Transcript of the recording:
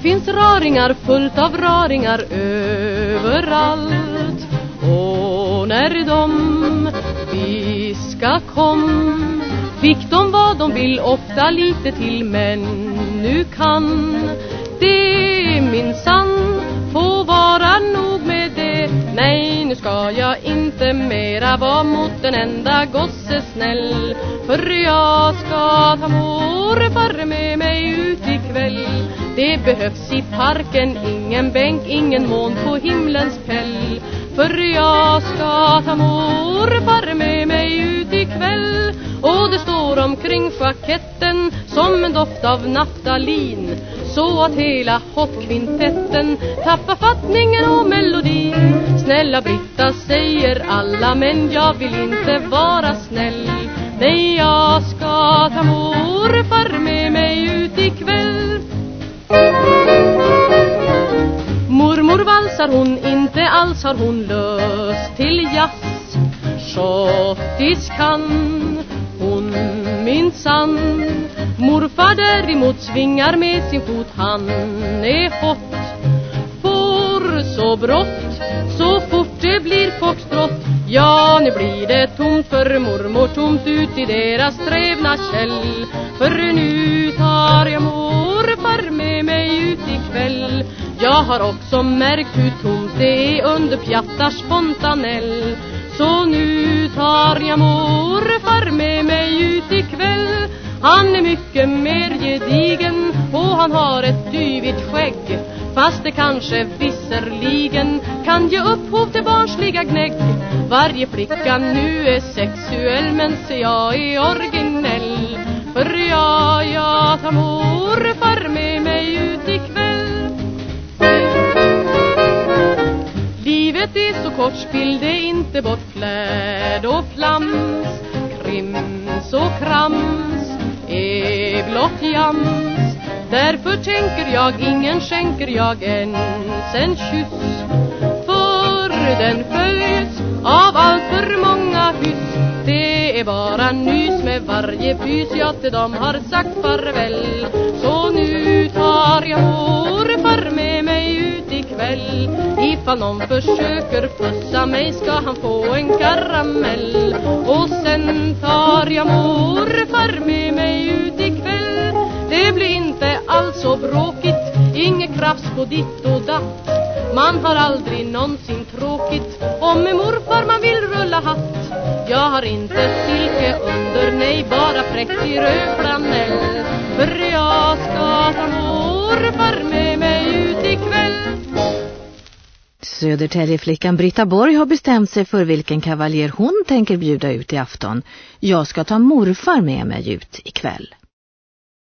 finns raringar fullt av raringar överallt. Och när de viska kom Fick de vad de vill, ofta lite till Men nu kan det min sann få vara nog med det. Nej, nu ska jag inte mera vara mot en enda gosse snäll För jag ska ta morfar med mig ut kväll. Det behövs i parken ingen bänk, ingen mån på himlens päll För jag ska ta morfar med mig ut ikväll Och det står omkring schaketten som en doft av naftalin. Så att hela hotkvintetten tappar fattningen och melodin. Snälla Britta säger alla men jag vill inte vara snäll. Nej jag ska ta morfar valsar hon, inte alls har hon lust till jazz. Schottis kan hon minsann Morfar däremot svingar med sin fot, han är hot Får så brått, så fort det blir foxtrott. Ja, nu blir det tomt för mormor, tomt ut i deras trävna käll. För nu Jag har också märkt hur tomt det är under Pjattars fontanell. Så nu tar jag morfar med mig ut ikväll Han är mycket mer gedigen och han har ett dyvigt skägg. Fast det kanske visserligen kan ge upphov till barnsliga gnägg. Varje flicka nu är sexuell men se jag är originell. För jag, jag tar morfar Livet är så kort, spill det inte bort flärd och flams. Krims och krams är blott jams. Därför tänker jag, ingen skänker jag ens en kyss. För den följs av allt för många hyss. Det är bara nys med varje pys. Ja, till dem har sagt farväl. Så nu tar Ifall någon försöker pussa mig ska han få en karamell. Och sen tar jag morfar med mig ut ikväll Det blir inte alls så bråkigt Inget krafs på ditt och datt. Man har aldrig någonsin tråkigt Om med morfar man vill rulla hatt. Jag har inte silke under, nej bara präktig röd flanell. För jag ska ta morfar med Södertäljeflickan Britta Borg har bestämt sig för vilken kavaljer hon tänker bjuda ut i afton. Jag ska ta morfar med mig ut ikväll.